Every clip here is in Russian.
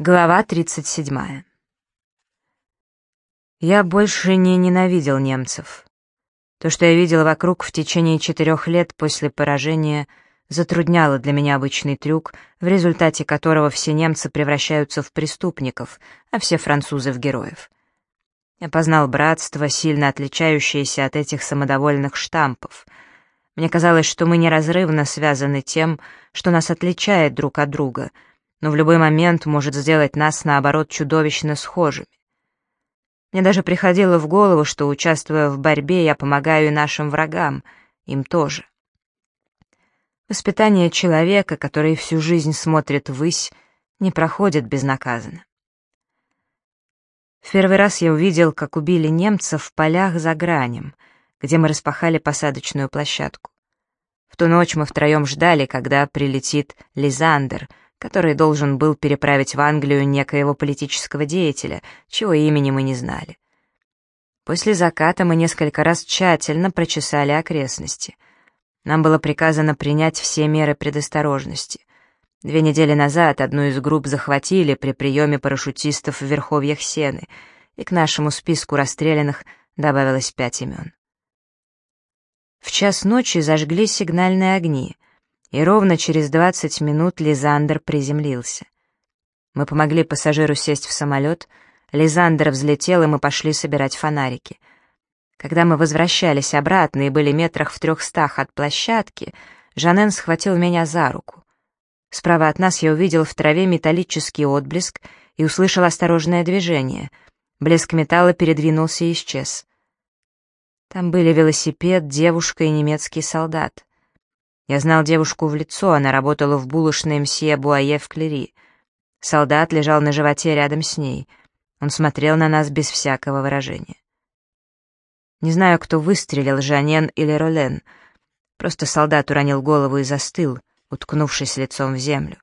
Глава 37. Я больше не ненавидел немцев. То, что я видел вокруг в течение четырех лет после поражения, затрудняло для меня обычный трюк, в результате которого все немцы превращаются в преступников, а все французы в героев. Я познал братство, сильно отличающееся от этих самодовольных штампов. Мне казалось, что мы неразрывно связаны тем, что нас отличает друг от друга — но в любой момент может сделать нас, наоборот, чудовищно схожими. Мне даже приходило в голову, что, участвуя в борьбе, я помогаю и нашим врагам, им тоже. Воспитание человека, который всю жизнь смотрит ввысь, не проходит безнаказанно. В первый раз я увидел, как убили немцев в полях за гранем, где мы распахали посадочную площадку. В ту ночь мы втроем ждали, когда прилетит Лизандер — который должен был переправить в Англию некоего политического деятеля, чего имени мы не знали. После заката мы несколько раз тщательно прочесали окрестности. Нам было приказано принять все меры предосторожности. Две недели назад одну из групп захватили при приеме парашютистов в верховьях Сены, и к нашему списку расстрелянных добавилось пять имен. В час ночи зажгли сигнальные огни — и ровно через 20 минут Лизандр приземлился. Мы помогли пассажиру сесть в самолет, Лизандр взлетел, и мы пошли собирать фонарики. Когда мы возвращались обратно и были метрах в трехстах от площадки, Жанен схватил меня за руку. Справа от нас я увидел в траве металлический отблеск и услышал осторожное движение. Блеск металла передвинулся и исчез. Там были велосипед, девушка и немецкий солдат. Я знал девушку в лицо, она работала в булочной мсье Буае в Клери. Солдат лежал на животе рядом с ней. Он смотрел на нас без всякого выражения. Не знаю, кто выстрелил, Жанен или Ролен. Просто солдат уронил голову и застыл, уткнувшись лицом в землю.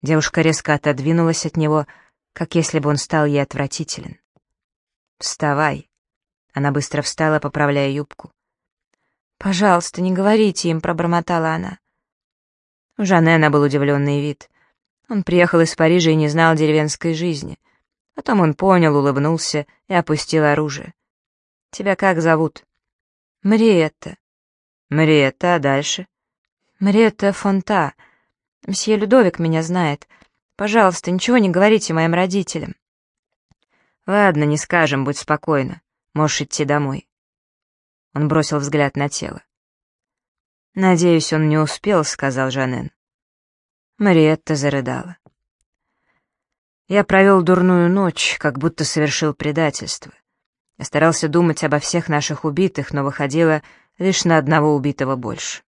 Девушка резко отодвинулась от него, как если бы он стал ей отвратителен. «Вставай!» Она быстро встала, поправляя юбку. «Пожалуйста, не говорите им», — пробормотала она. У Жанена был удивленный вид. Он приехал из Парижа и не знал деревенской жизни. Потом он понял, улыбнулся и опустил оружие. «Тебя как зовут?» «Мариетта». «Мариетта, а дальше?» «Мариетта Фонта. Мсье Людовик меня знает. Пожалуйста, ничего не говорите моим родителям». «Ладно, не скажем, будь спокойна. Можешь идти домой». Он бросил взгляд на тело. «Надеюсь, он не успел», — сказал Жанен. Мариетта зарыдала. Я провел дурную ночь, как будто совершил предательство. Я старался думать обо всех наших убитых, но выходило лишь на одного убитого больше.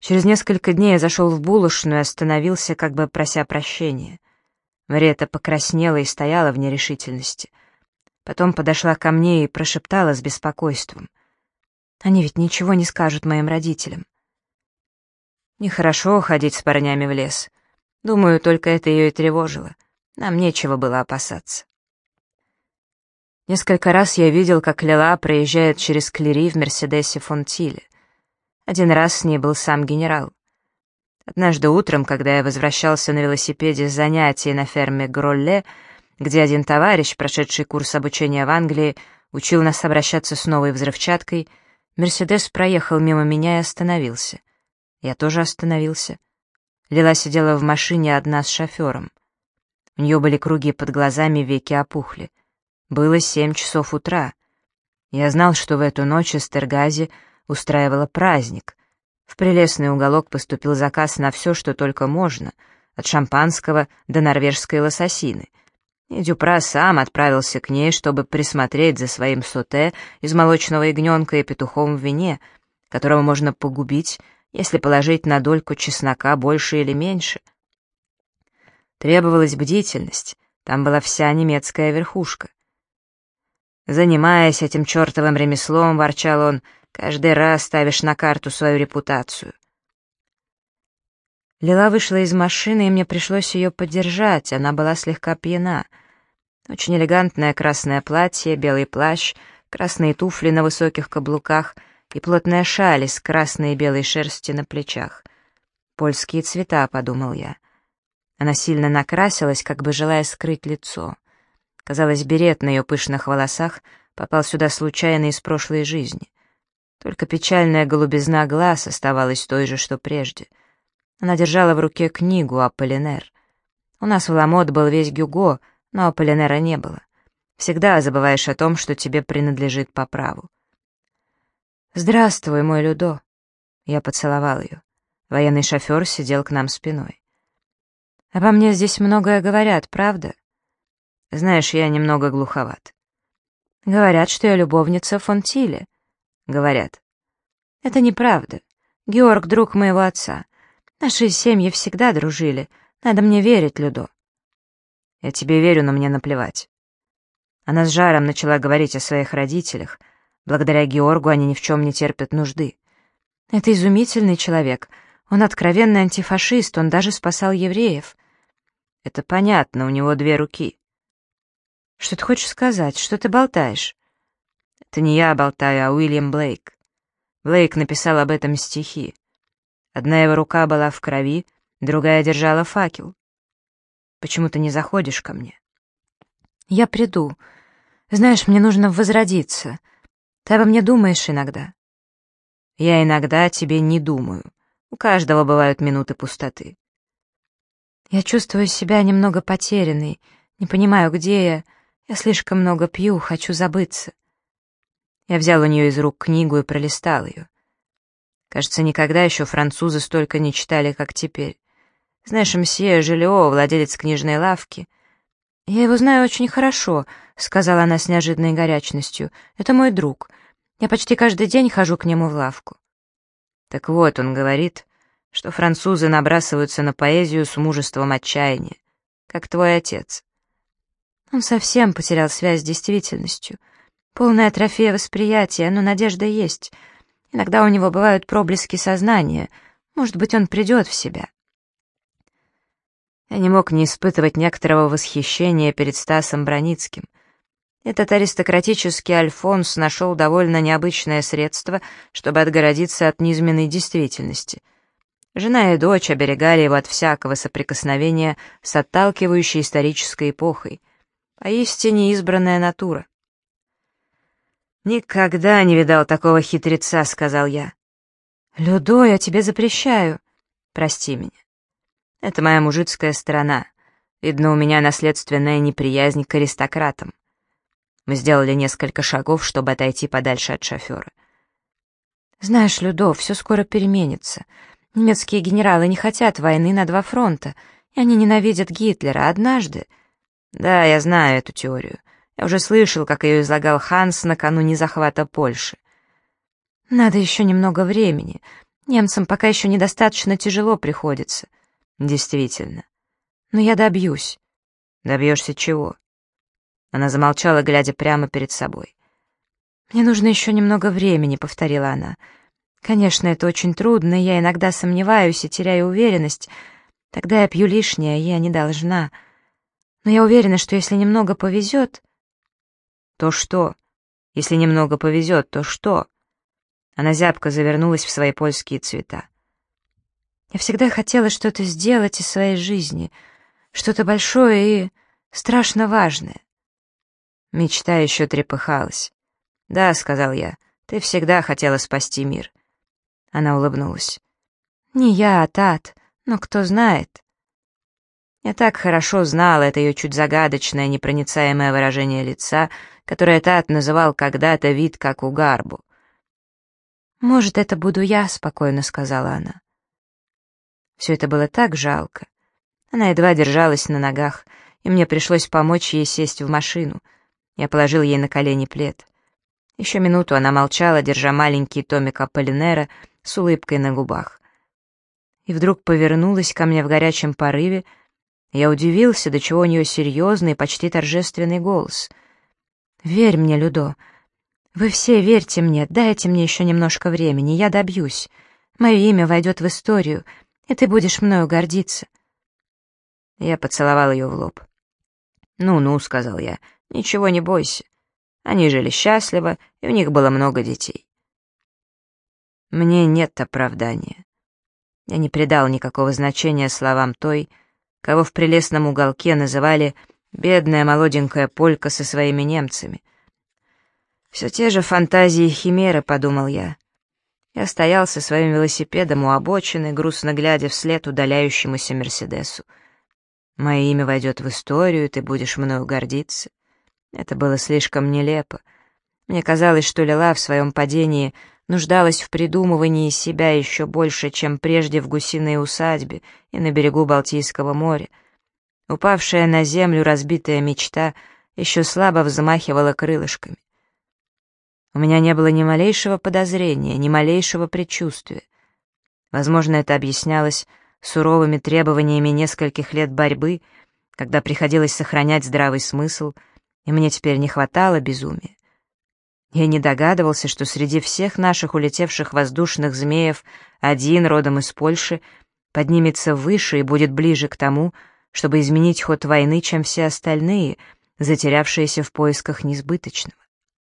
Через несколько дней я зашел в булочную и остановился, как бы прося прощения. Мариетта покраснела и стояла в нерешительности — Потом подошла ко мне и прошептала с беспокойством. «Они ведь ничего не скажут моим родителям». Нехорошо ходить с парнями в лес. Думаю, только это ее и тревожило. Нам нечего было опасаться. Несколько раз я видел, как Лила проезжает через Клери в Мерседесе Фонтиле. Один раз с ней был сам генерал. Однажды утром, когда я возвращался на велосипеде с занятий на ферме Гролле, где один товарищ, прошедший курс обучения в Англии, учил нас обращаться с новой взрывчаткой, Мерседес проехал мимо меня и остановился. Я тоже остановился. Лила сидела в машине одна с шофером. У нее были круги под глазами, веки опухли. Было семь часов утра. Я знал, что в эту ночь Эстергази устраивала праздник. В прелестный уголок поступил заказ на все, что только можно, от шампанского до норвежской лососины — и Дюпра сам отправился к ней, чтобы присмотреть за своим соте из молочного ягненка и петухом в вине, которого можно погубить, если положить на дольку чеснока больше или меньше. Требовалась бдительность, там была вся немецкая верхушка. Занимаясь этим чертовым ремеслом, ворчал он, каждый раз ставишь на карту свою репутацию. Лила вышла из машины, и мне пришлось ее поддержать, она была слегка пьяна. Очень элегантное красное платье, белый плащ, красные туфли на высоких каблуках и плотная шаль из красной и белой шерсти на плечах. «Польские цвета», — подумал я. Она сильно накрасилась, как бы желая скрыть лицо. Казалось, берет на ее пышных волосах попал сюда случайно из прошлой жизни. Только печальная голубизна глаз оставалась той же, что прежде. Она держала в руке книгу «Аполлинер». У нас в Ламот был весь Гюго, но Аполлинера не было. Всегда забываешь о том, что тебе принадлежит по праву. «Здравствуй, мой Людо!» Я поцеловал ее. Военный шофер сидел к нам спиной. «Обо мне здесь многое говорят, правда?» «Знаешь, я немного глуховат». «Говорят, что я любовница фон Тиле». «Говорят». «Это неправда. Георг — друг моего отца. Наши семьи всегда дружили. Надо мне верить, Людо». «Я тебе верю, но мне наплевать». Она с жаром начала говорить о своих родителях. Благодаря Георгу они ни в чем не терпят нужды. Это изумительный человек. Он откровенный антифашист, он даже спасал евреев. Это понятно, у него две руки. Что ты хочешь сказать? Что ты болтаешь? Это не я болтаю, а Уильям Блейк. Блейк написал об этом стихи. Одна его рука была в крови, другая держала факел. Почему ты не заходишь ко мне? Я приду. Знаешь, мне нужно возродиться. Ты обо мне думаешь иногда. Я иногда о тебе не думаю. У каждого бывают минуты пустоты. Я чувствую себя немного потерянной, не понимаю, где я. Я слишком много пью, хочу забыться. Я взял у нее из рук книгу и пролистал ее. Кажется, никогда еще французы столько не читали, как теперь. Знаешь, мсье Желео, владелец книжной лавки. Я его знаю очень хорошо, — сказала она с неожиданной горячностью. Это мой друг. Я почти каждый день хожу к нему в лавку. Так вот, он говорит, что французы набрасываются на поэзию с мужеством отчаяния, как твой отец. Он совсем потерял связь с действительностью. Полная атрофия восприятия, но надежда есть. Иногда у него бывают проблески сознания. Может быть, он придет в себя. Я не мог не испытывать некоторого восхищения перед Стасом Броницким. Этот аристократический Альфонс нашел довольно необычное средство, чтобы отгородиться от низменной действительности — Жена и дочь оберегали его от всякого соприкосновения с отталкивающей исторической эпохой. Поистине избранная натура. «Никогда не видал такого хитреца», — сказал я. «Людо, я тебе запрещаю. Прости меня. Это моя мужицкая сторона. Видно, у меня наследственная неприязнь к аристократам». Мы сделали несколько шагов, чтобы отойти подальше от шофера. «Знаешь, Людо, все скоро переменится. Немецкие генералы не хотят войны на два фронта, и они ненавидят Гитлера однажды. Да, я знаю эту теорию. Я уже слышал, как ее излагал Ханс накануне захвата Польши. Надо еще немного времени. Немцам пока еще недостаточно тяжело приходится. Действительно. Но я добьюсь. Добьешься чего? Она замолчала, глядя прямо перед собой. «Мне нужно еще немного времени», — повторила она. Конечно, это очень трудно, я иногда сомневаюсь и теряю уверенность. Тогда я пью лишнее, я не должна. Но я уверена, что если немного повезет... То что? Если немного повезет, то что? Она зябко завернулась в свои польские цвета. Я всегда хотела что-то сделать из своей жизни, что-то большое и страшно важное. Мечта еще трепыхалась. «Да», — сказал я, — «ты всегда хотела спасти мир». Она улыбнулась. «Не я, а Тат, но кто знает». Я так хорошо знала это ее чуть загадочное, непроницаемое выражение лица, которое Тат называл когда-то вид, как у Гарбу. «Может, это буду я», — спокойно сказала она. Все это было так жалко. Она едва держалась на ногах, и мне пришлось помочь ей сесть в машину. Я положил ей на колени плед. Еще минуту она молчала, держа маленький томик Аполлинера — с улыбкой на губах. И вдруг повернулась ко мне в горячем порыве. Я удивился, до чего у нее серьезный, почти торжественный голос. «Верь мне, Людо. Вы все верьте мне, дайте мне еще немножко времени, я добьюсь. Мое имя войдет в историю, и ты будешь мною гордиться». Я поцеловал ее в лоб. «Ну-ну», — сказал я, — «ничего не бойся. Они жили счастливо, и у них было много детей. Мне нет оправдания. Я не придал никакого значения словам той, кого в прелестном уголке называли «бедная молоденькая полька со своими немцами». «Все те же фантазии химеры», — подумал я. Я стоял со своим велосипедом у обочины, грустно глядя вслед удаляющемуся Мерседесу. «Мое имя войдет в историю, ты будешь мною гордиться». Это было слишком нелепо. Мне казалось, что Лила в своем падении нуждалась в придумывании себя еще больше, чем прежде в гусиной усадьбе и на берегу Балтийского моря. Упавшая на землю разбитая мечта еще слабо взмахивала крылышками. У меня не было ни малейшего подозрения, ни малейшего предчувствия. Возможно, это объяснялось суровыми требованиями нескольких лет борьбы, когда приходилось сохранять здравый смысл, и мне теперь не хватало безумия. Я не догадывался, что среди всех наших улетевших воздушных змеев один, родом из Польши, поднимется выше и будет ближе к тому, чтобы изменить ход войны, чем все остальные, затерявшиеся в поисках несбыточного.